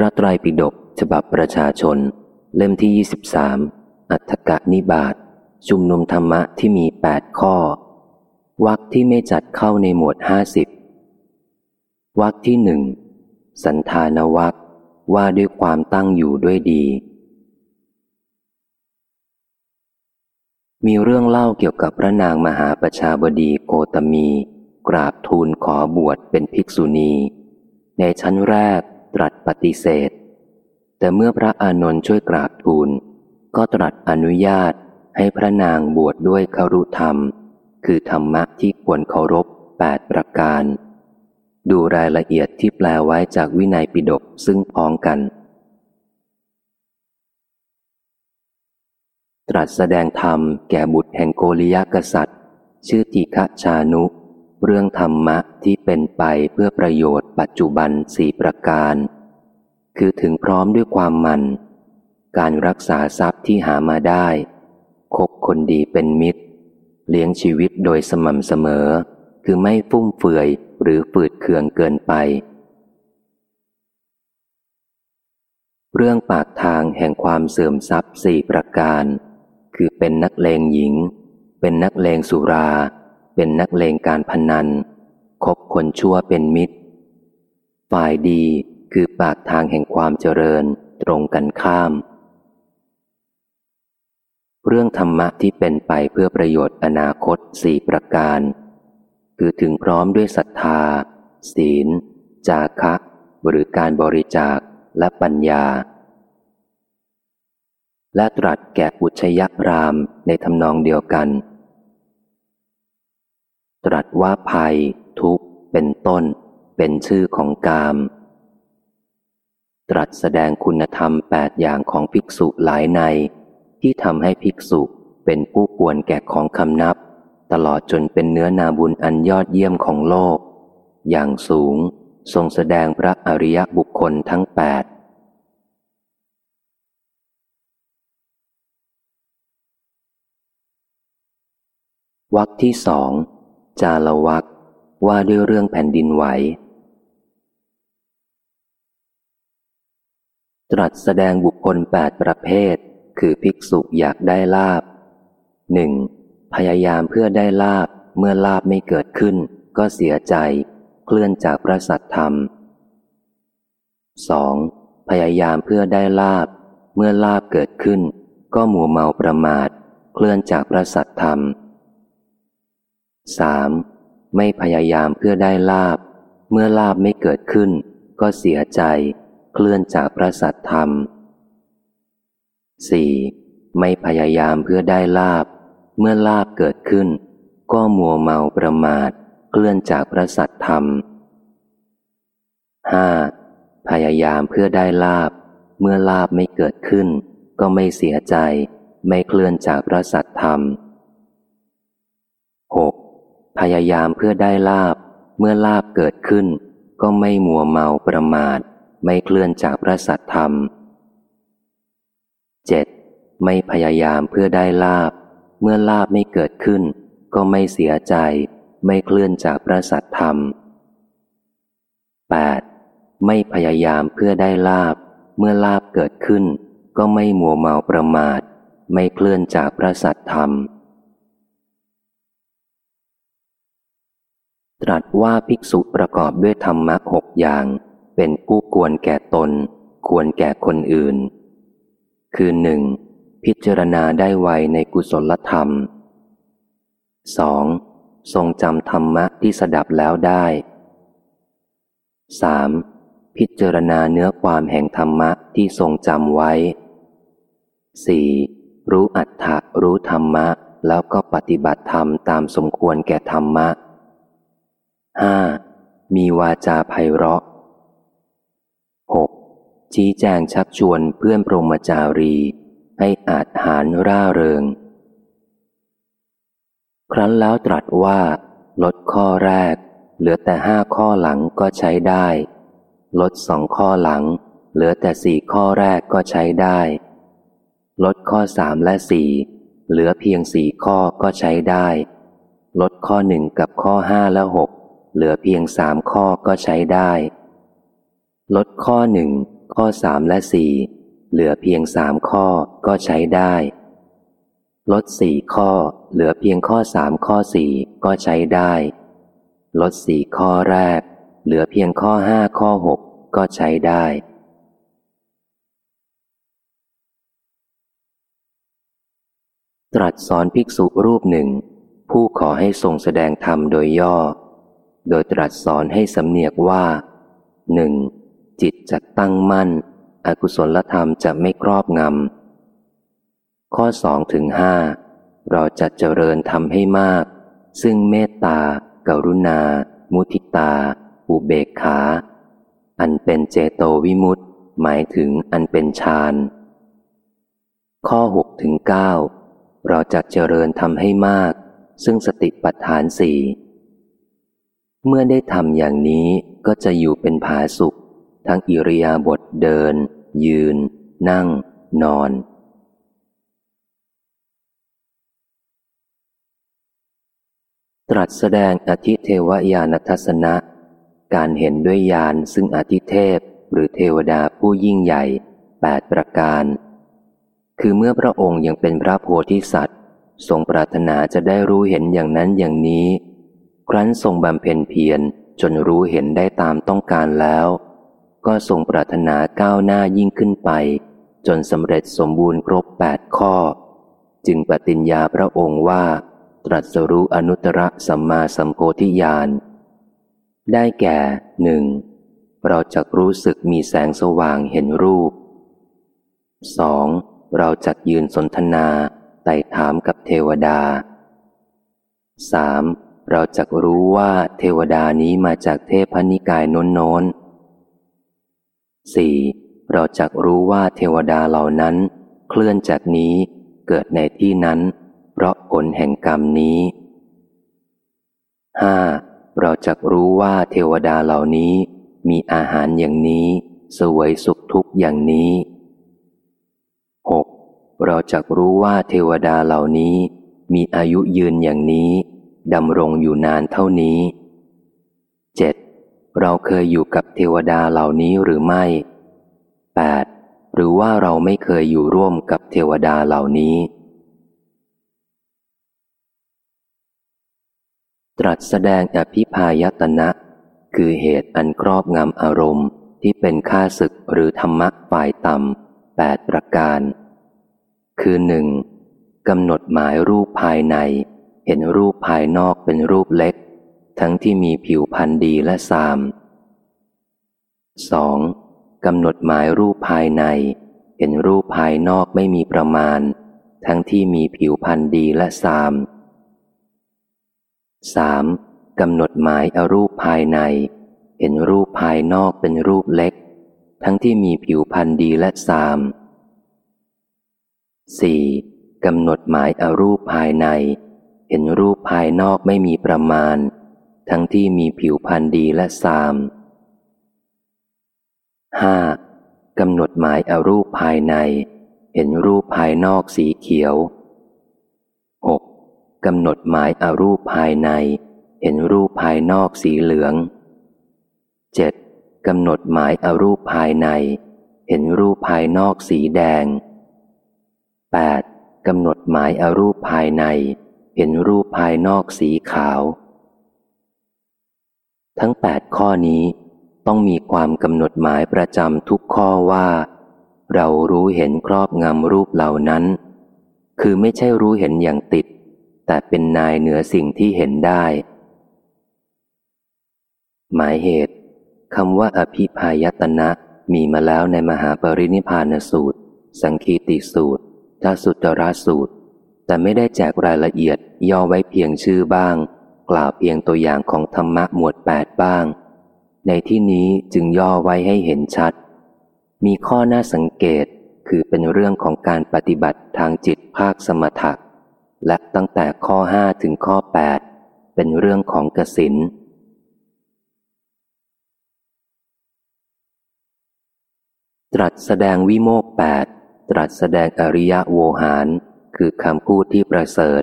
พระไตรปิฎกฉบับประชาชน เล่มที่ 23 อัฏฐกะนิบาตชุมนุมธรรมะที่มี 8 ข้อวรรคที่ไม่จัดเข้าในหมวด 50วรรคที่หนึ่งสันธานวรรคว่าด้วยความตั้งอยู่ด้วยดี มีเรื่องเล่าเกี่ยวกับพระนางมหาประชาบดีโกตมี กราบทูลขอบวชเป็นภิกษุณี ในชั้นแรก ตรัสปฏิเสธ แต่เมื่อพระอานนท์ช่วยกราบทูล ก็ตรัสอนุญาตให้พระนางบวชดด้วยคารุธรรม คือธรรมะที่ควรเคารพแปดประการ ดูรายละเอียดที่แปลไว้จากวินัยปิฎกซึ่งพ้องกัน ตรัสแสดงธรรมแก่บุตรแห่งโกริยกษัตริย์ ชื่อติฆชานุ เรื่องธรรมะที่เป็นไปเพื่อประโยชน์ปัจจุบันสี่ประการ คือถึงพร้อมด้วยความมันการรักษาทรัพย์ที่หามาได้ คบคนดีเป็นมิตร เลี้ยงชีวิตโดยสม่ำเสมอ คือไม่ฟุ่มเฟือยหรือฝืดเคืองเกินไป เรื่องปากทางแห่งความเสื่อมทรัพย์สี่ประการ คือเป็นนักเลงหญิง เป็นนักเลงสุรา เป็นนักเลงการพนัน คบคนชั่วเป็นมิตร ฝ่ายดีคือปากทางแห่งความเจริญตรงกันข้าม เรื่องธรรมะที่เป็นไปเพื่อประโยชน์อนาคตสี่ประการ คือถึงพร้อมด้วยศรัทธา ศีล จาคะ หรือการบริจาคและปัญญา และตรัสแก่อุชยพรามในทำนองเดียวกัน ตรัสว่าภัย ทุกข์ เป็นต้น เป็นชื่อของกาม ตรัสแสดงคุณธรรมแปดอย่างของภิกษุหลายใน ที่ทำให้ภิกษุเป็นผู้ควรแก่ของคำนับ ตลอดจนเป็นเนื้อนาบุญอันยอดเยี่ยมของโลก อย่างสูงทรงแสดงพระอริยบุคคลทั้งแปดวักที่สอง จาลวักว่าด้วยเรื่องแผ่นดินไหว ตรัสแสดงบุคคลแปดประเภท คือภิกษุอยากได้ลาบหนึ่งพยายามเพื่อได้ลาบเมื่อลาบไม่เกิดขึ้น ก็เสียใจ เคลื่อนจากพระสัตธรรมสองพยายามเพื่อได้ลาบ เมื่อลาบเกิดขึ้น ก็หมัวเมาประมาท เคลื่อนจากพระสัตธรรม สามไม่พยายามเพื่อได้ลาบ เมื่อลาบไม่เกิดขึ้น ก็เสียใจ เคลื่อนจากพระสัตธรรมสี่ไม่พยายามเพื่อได้ลาบ เมื่อลาบเกิดขึ้น ก็มัวเมาประมาท เคลื่อนจากพระสัตธรรมห้าพยายามเพื่อได้ลาบ เมื่อลาบไม่เกิดขึ้น ก็ไม่เสียใจ ไม่เคลื่อนจากพระสัตธรรม พยายามเพื่อได้ลาบ เมื่อลาบเกิดขึ้น ก็ไม่มัวเมาประมาท ไม่เคลื่อนจากพระสัตธรรมเจ็ดไม่พยายามเพื่อได้ลาบ เมื่อลาบไม่เกิดขึ้น ก็ไม่เสียใจ ไม่เคลื่อนจากพระสัตธรรม 8. ไม่พยายามเพื่อได้ลาบ เมื่อลาบเกิดขึ้น ก็ไม่มัวเมาประมาท ไม่เคลื่อนจากพระสัตธรรม ตรัสว่าภิกษุประกอบด้วยธรรมะหกอย่าง เป็นผู้ควรแก่ตน ควรแก่คนอื่น คือหนึ่งพิจารณาได้ไวในกุศลธรรม 2. ทรงจำธรรมะที่สดับแล้วได้ 3. พิจารณาเนื้อความแห่งธรรมะที่ทรงจำไว้ 4. รู้อัตถะรู้ธรรมะ แล้วก็ปฏิบัติธรรมตามสมควรแก่ธรรมะ 5. มีวาจาไพเราะ 6. ชี้แจงชักชวนเพื่อนปรมจารี ให้อาจหารร่าเริง ครั้นแล้วตรัสว่า ลดข้อแรก เหลือแต่ห้าข้อหลังก็ใช้ได้ ลดสองข้อหลัง เหลือแต่สี่ข้อแรกก็ใช้ได้ ลดข้อสามและสี่เหลือเพียงสี่ข้อก็ใช้ได้ ลดข้อหนึ่งกับข้อห้าและหก เหลือเพียงสามข้อก็ใช้ได้ ลดข้อหนึ่งข้อสามและสี่เหลือเพียงสามข้อก็ใช้ได้ ลดสี่ข้อ เหลือเพียงข้อสามข้อสี่ก็ใช้ได้ ลดสี่ข้อแรก เหลือเพียงข้อห้าข้อหกก็ใช้ได้ ตรัสสอนภิกษุรูปหนึ่ง ผู้ขอให้ทรงแสดงธรรมโดยย่อ โดยตรัสสอนให้สำเนียกว่าหนึ่งจิตจะตั้งมั่น อกุศลธรรมจะไม่ครอบงำ ข้อสองถึงห้าเราจะเจริญทำให้มาก ซึ่งเมตตา กรุณา มุทิตา อุเบกขา อันเป็นเจโตวิมุตต์หมายถึงอันเป็นฌานข้อหกถึงเก้าเราจะเจริญทำให้มาก ซึ่งสติปัฏฐานสี่ เมื่อได้ทำอย่างนี้ก็จะอยู่เป็นผาสุข ทั้งอิริยาบถเดิน ยืน นั่ง นอน ตรัสแสดงอธิเทวญาณทัศนะ การเห็นด้วยญาณซึ่งอธิเทพหรือเทวดาผู้ยิ่งใหญ่แปดประการ คือเมื่อพระองค์ยังเป็นพระโพธิสัตว์ ทรงปรารถนาจะได้รู้เห็นอย่างนั้นอย่างนี้ ครั้นทรงบำเพ็ญเพียรจนรู้เห็นได้ตามต้องการแล้ว ก็ทรงปรารถนาก้าวหน้ายิ่งขึ้นไป จนสำเร็จสมบูรณ์ครบแปดข้อ จึงปฏิญญาพระองค์ว่า ตรัสรู้อนุตตรสัมมาสัมโพธิญาณ ได้แก่หนึ่งเราจะรู้สึกมีแสงสว่างเห็นรูป 2. เราจักยืนสนทนาไต่ถามกับเทวดา 3. เราจะรู้ว่าเทวดานี้มาจากเทพนิกายโน้นโน้นสี่เราจะรู้ว่าเทวดาเหล่านั้น เคลื่อนจากนี้เกิดในที่นั้น เพราะผลแห่งกรรมนี้ห้าเราจะรู้ว่าเทวดาเหล่านี้มีอาหารอย่างนี้ สวยสุขทุกอย่างนี้หกเราจะรู้ว่าเทวดาเหล่านี้มีอายุยืนอย่างนี้ ดำรงอยู่นานเท่านี้ 7. เราเคยอยู่กับเทวดาเหล่านี้หรือไม่ 8. หรือว่าเราไม่เคยอยู่ร่วมกับเทวดาเหล่านี้ ตรัสแสดงอภิพายตนะ คือเหตุอันครอบงำอารมณ์ที่เป็นค่าศึกหรือธรรมะฝ่ายต่ำแปดประการ คือหนึ่งกำหนดหมายรูปภายใน เห็นรูปภายนอกเป็นรูปเล็ก ทั้งที่มีผิวพันธ์ดีและสาม 2. กำหนดหมายรูปภายใน เห็นรูปภายนอกไม่มีประมาณ ทั้งที่มีผิวพันธ์ดีและสาม 3. กำหนดหมายอารูปภายใน เห็นรูปภายนอกเป็นรูปเล็ก ทั้งที่มีผิวพันธ์ดีและสาม 4. กำหนดหมายอารูปภายใน เห็นรูปภายนอกไม่มีประมาณ ทั้งที่มีผิวพรรณดีและสามห้ากำหนดหมายอารูปภายใน เห็นรูปภายนอกสีเขียวหกกำหนดหมายอารูปภายใน เห็นรูปภายนอกสีเหลืองเจ็ดกำหนดหมายอารูปภายใน เห็นรูปภายนอกสีแดง 8. กำหนดหมายอารูปภายใน เห็นรูปภายนอกสีขาว ทั้งแปดข้อนี้ต้องมีความกำหนดหมายประจำทุกข้อว่า เรารู้เห็นครอบงำรูปเหล่านั้น คือไม่ใช่รู้เห็นอย่างติด แต่เป็นนายเหนือสิ่งที่เห็นได้ หมายเหตุคำว่าอภิพายตนะมีมาแล้วในมหาปรินิพานสูตร สังคีติสูตรทัสุตระสูตร แต่ไม่ได้แจกรายละเอียดย่อไว้เพียงชื่อบ้าง กล่าวเพียงตัวอย่างของธรรมะหมวดแปดบ้าง ในที่นี้จึงย่อไว้ให้เห็นชัด มีข้อน่าสังเกตคือเป็นเรื่องของการปฏิบัติทางจิตภาคสมถะและตั้งแต่ข้อห้าถึงข้อแปดเป็นเรื่องของกสินตรัสแสดงวิโมกแปดตรัสแสดงอริยะโวหาร คือคำพูดที่ประเสริฐ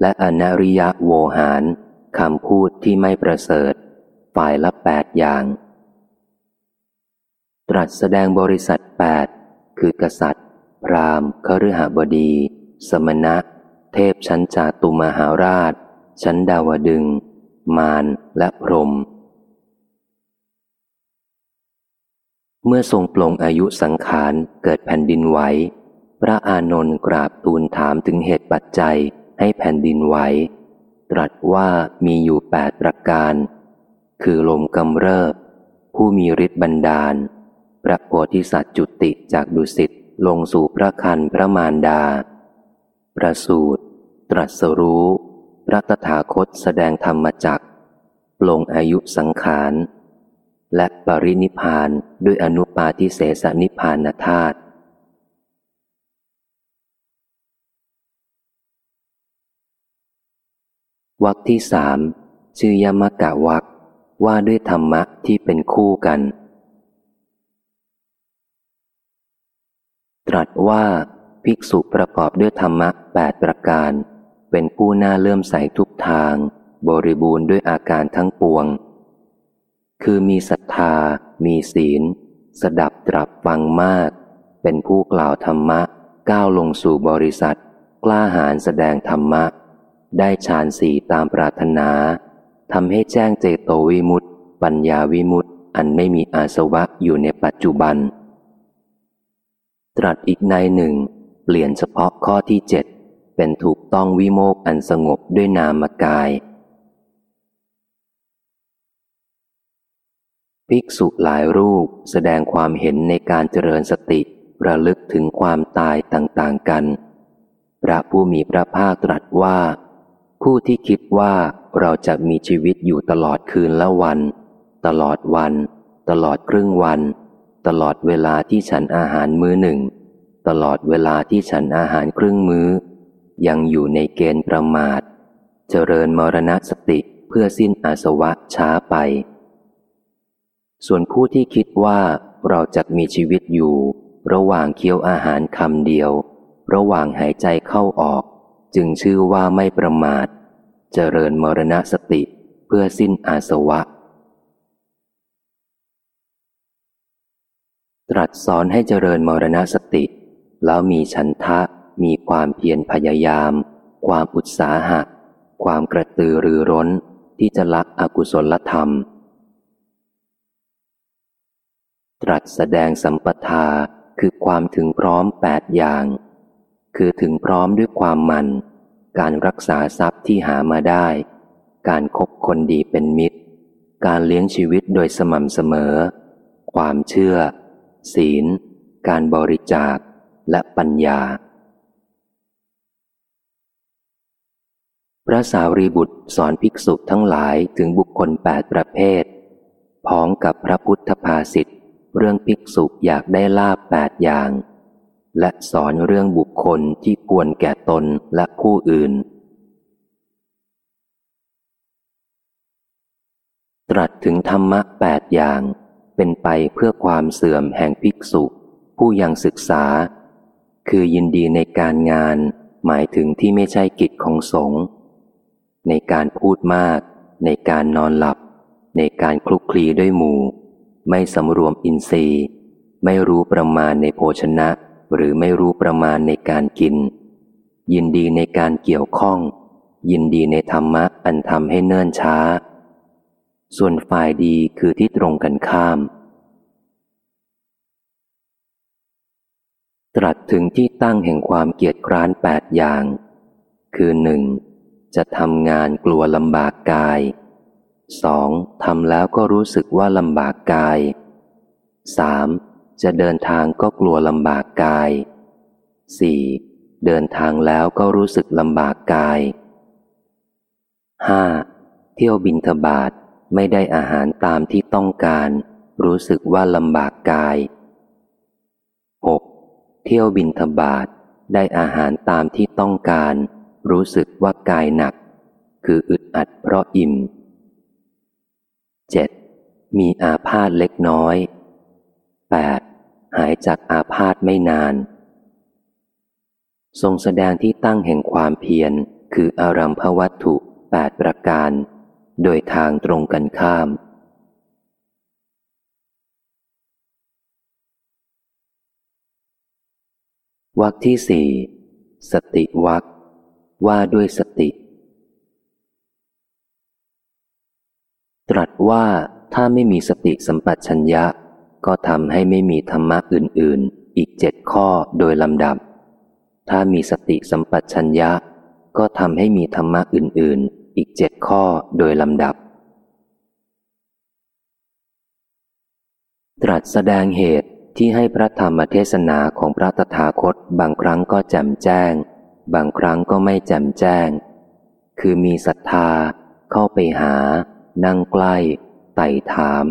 และอนริยะโวหารคำพูดที่ไม่ประเสริฐ ฝ่ายละแปดอย่าง ตรัสแสดงบริษัทแปดคือกษัตริย์ พราหมณ์คฤหบดี สมณะ เทพชั้นจาตุมหาราช ชั้นดาวดึง มารและพรหมเมื่อทรงปลงอายุสังขารเกิดแผ่นดินไหว พระอานนท์กราบทูลถามถึงเหตุปัจจัยให้แผ่นดินไหว ตรัสว่ามีอยู่แปดประการ คือลมกำเริบ ผู้มีฤทธิ์บันดาล พระโพธิสัตว์จุติจากดุสิตลงสู่พระคันพระมารดา ประสูตร ตรัสรู้ พระตถาคตแสดงธรรมจักปลงอายุสังขาร และปรินิพานด้วยอนุปาทิเสสนิพานธาตุ วักที่สามชื่อยมกะวักว่าด้วยธรรมะที่เป็นคู่กัน ตรัสว่าภิกษุประกอบด้วยธรรมะแปดประการ เป็นผู้น่าเลื่อมใสทุกทาง บริบูรณ์ด้วยอาการทั้งปวง คือมีศรัทธา มีศีล สดับตรับฟังมาก เป็นผู้กล่าวธรรมะ ก้าวลงสู่บริษัท กล้าหาญแสดงธรรมะ ได้ฌานสีตามปรารถนาทำให้แจ้งเจโตวิมุตติ ปัญญาวิมุตติ อันไม่มีอาสวะอยู่ในปัจจุบัน ตรัสอีกในหนึ่ง เปลี่ยนเฉพาะข้อที่เจ็ดเป็นถูกต้องวิโมกอันสงบด้วยนามกาย ภิกษุหลายรูปแสดงความเห็นในการเจริญสติระลึกถึงความตายต่างๆกัน พระผู้มีพระภาคตรัสว่า ผู้ที่คิดว่าเราจะมีชีวิตอยู่ตลอดคืนและวัน ตลอดวัน ตลอดครึ่งวัน ตลอดเวลาที่ฉันอาหารมื้อหนึ่ง ตลอดเวลาที่ฉันอาหารครึ่งมื้อ ยังอยู่ในเกณฑ์ประมาท เจริญมรณสติเพื่อสิ้นอาสวะช้าไป ส่วนผู้ที่คิดว่าเราจะมีชีวิตอยู่ ระหว่างเคี้ยวอาหารคำเดียว ระหว่างหายใจเข้าออก จึงชื่อว่าไม่ประมาท เจริญมรณสติเพื่อสิ้นอาสวะ ตรัสสอนให้เจริญมรณสติ แล้วมีฉันทะ มีความเพียรพยายาม ความอุตสาหะ ความกระตือรือร้นที่จะละอกุศลธรรม ตรัสแสดงสัมปทาคือความถึงพร้อมแปดอย่าง คือถึงพร้อมด้วยความมัน การรักษาทรัพย์ที่หามาได้ การคบคนดีเป็นมิตร การเลี้ยงชีวิตโดยสม่ำเสมอ ความเชื่อ ศีล การบริจาคและปัญญา พระสาวรีบุตรสอนภิกษุทั้งหลายถึงบุคคลแปดประเภท พ้องกับพระพุทธภาษิตเรื่องภิกษุอยากได้ลาบแปดอย่าง และสอนเรื่องบุคคลที่ควรแก่ตนและผู้อื่น ตรัสถึงธรรมะแปดอย่างเป็นไปเพื่อความเสื่อมแห่งภิกษุ ผู้ยังศึกษา คือยินดีในการงาน หมายถึงที่ไม่ใช่กิจของสงฆ์ในการพูดมาก ในการนอนหลับ ในการคลุกคลีด้วยหมู่ ไม่สำรวมอินทรีย์ ไม่รู้ประมาณในโภชนะ หรือไม่รู้ประมาณในการกิน ยินดีในการเกี่ยวข้อง ยินดีในธรรมะอันทำให้เนิ่นช้า ส่วนฝ่ายดีคือที่ตรงกันข้าม ตรัสถึงที่ตั้งแห่งความเกียจคร้านแปดอย่าง คือหนึ่งจะทำงานกลัวลำบากกายสองทำแล้วก็รู้สึกว่าลำบากกายสาม จะเดินทางก็กลัวลำบากกายสี่เดินทางแล้วก็รู้สึกลำบากกายห้าเที่ยวบินทบาทไม่ได้อาหารตามที่ต้องการ รู้สึกว่าลำบากกายหกเที่ยวบินทบาทได้อาหารตามที่ต้องการ รู้สึกว่ากายหนัก คืออึดอัดเพราะอิ่ม 7. มีอาพาธเล็กน้อย หายจากอาพาธไม่นาน ทรงแสดงที่ตั้งแห่งความเพียรคืออารัมพวัตถุแปดประการ โดยทางตรงกันข้าม วักที่สี่สติวักว่าด้วยสติ ตรัสว่าถ้าไม่มีสติสัมปชัญญะ ก็ทำให้ไม่มีธรรมะอื่น ๆ อีกเจ็ดข้อโดยลำดับ ถ้ามีสติสัมปชัญญะ ก็ทำให้มีธรรมะอื่น ๆ อีกเจ็ดข้อโดยลำดับ ตรัสแสดงเหตุที่ให้พระธรรมเทศนาของพระตถาคตบางครั้งก็แจ่มแจ้ง บางครั้งก็ไม่แจ่มแจ้ง คือมีศรัทธา เข้าไปหา นั่งใกล้ ไต่ถาม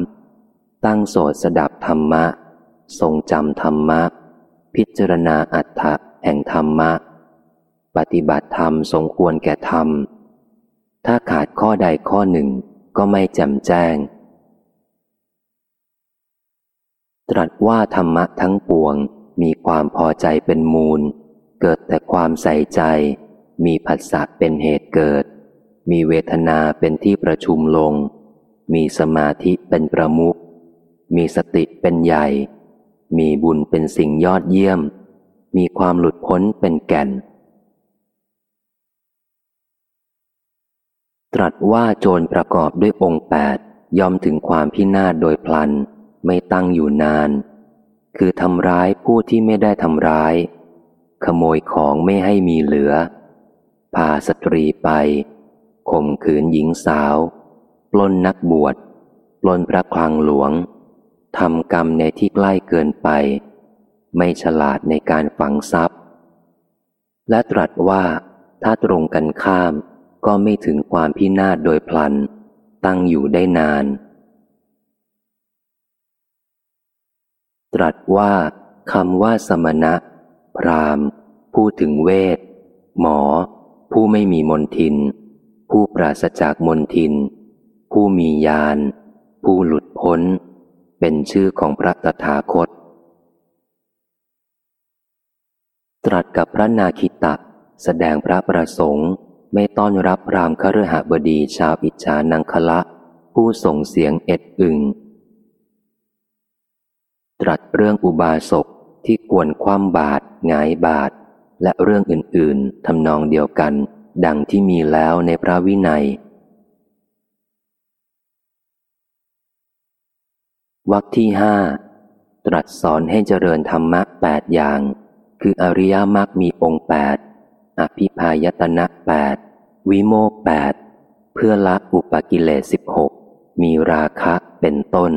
ตั้งโสดสดับธรรมะ ทรงจำธรรมะ พิจารณาอัฏฐะแห่งธรรมะ ปฏิบัติธรรมสงควรแก่ธรรม ถ้าขาดข้อใดข้อหนึ่งก็ไม่แจ่มแจ้ง ตรัสว่าธรรมะทั้งปวงมีความพอใจเป็นมูล เกิดแต่ความใส่ใจ มีผัสสะเป็นเหตุเกิด มีเวทนาเป็นที่ประชุมลง มีสมาธิเป็นประมุข มีสติเป็นใหญ่ มีบุญเป็นสิ่งยอดเยี่ยม มีความหลุดพ้นเป็นแก่น ตรัสว่าโจรประกอบด้วยองค์แปดยอมถึงความพินาศโดยพลัน ไม่ตั้งอยู่นาน คือทำร้ายผู้ที่ไม่ได้ทำร้าย ขโมยของไม่ให้มีเหลือ พาสตรีไปข่มขืนหญิงสาว ปล้นนักบวช ปล้นพระคลังหลวง ทำกรรมในที่ใกล้เกินไป ไม่ฉลาดในการฝังทรัพย์ และตรัสว่าถ้าตรงกันข้ามก็ไม่ถึงความพินาศโดยพลัน ตั้งอยู่ได้นาน ตรัสว่าคำว่าสมณะ พรามผู้ถึงเวท หมอ ผู้ไม่มีมนทิน ผู้ปราศจากมนทิน ผู้มีญาณผู้หลุดพ้น เป็นชื่อของพระตถาคต ตรัสกับพระนาคิตะแสดงพระประสงค์ไม่ต้อนรับพรามคฤหบดีชาวอิจฉานังคละ ผู้ส่งเสียงเอ็ดอึง ตรัสเรื่องอุบาสกที่กวนคว่ำบาตรหงายบาตและเรื่องอื่น ๆทำนองเดียวกัน ดังที่มีแล้วในพระวินัย วรรคที่ห้าตรัสสอนให้เจริญธรรมะแปดอย่าง คืออริยมรรคมีองค์แปดอภิพายตนะแปดวิโมกแปดเพื่อละอุปกิเลสสิบหกมีราคะเป็นต้น